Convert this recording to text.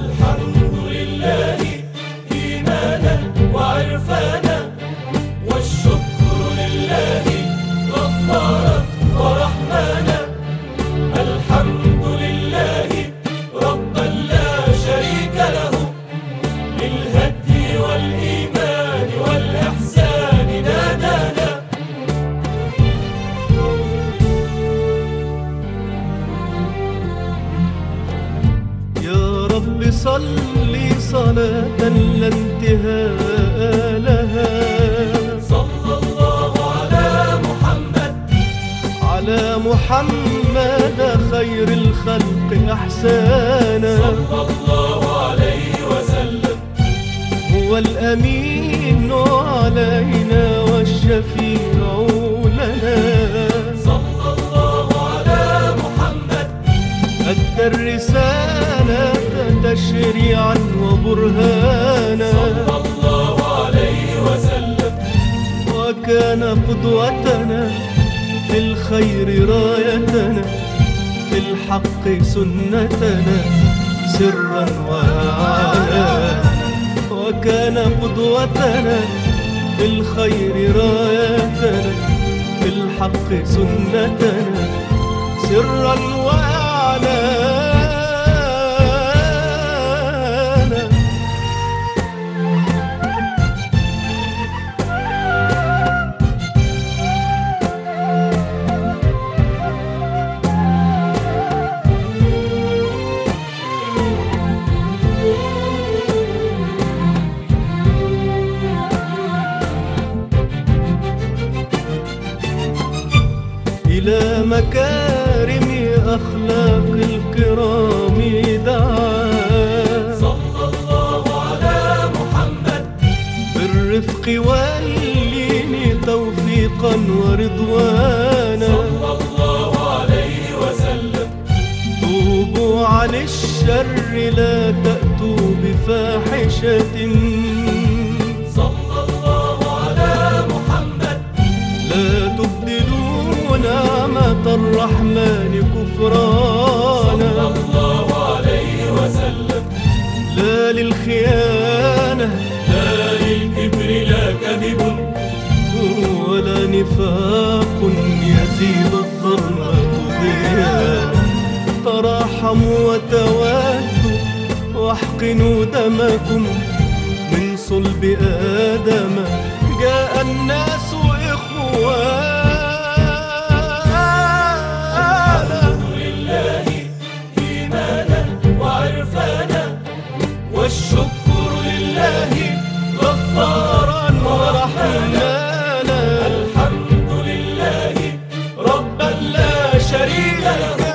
الحمد لله إيمانا وعرفانا والشكر لله بيصلي صلاة لا انتهاء لها. صلى الله على محمد. على محمد خير الخلق أحسانا. صلى الله قدوتنا في الخير رايتنا في الحق سنتنا سرا وعلا وكان قدوتنا في الخير رايتنا في الحق سنتنا سرا وعلا إلى مكارم أخلاق الكرام دعا. صلى الله على محمد بالرفق واللين توفيقا ورضوانا. صلى الله عليه وسلم توبوا عن الشر لا تأتوا بفاحشة. نعمة الرحمن كفرانا. صلى الله عليه وسلم لا للخيانة. لا للكبر لا كذب ولا نفاق يزيد الظلمة ديانا تراحموا وتوادوا واحقنوا دمكم. من صلب آدم جاء الناس لله الحمد لله ربا لا شريك له.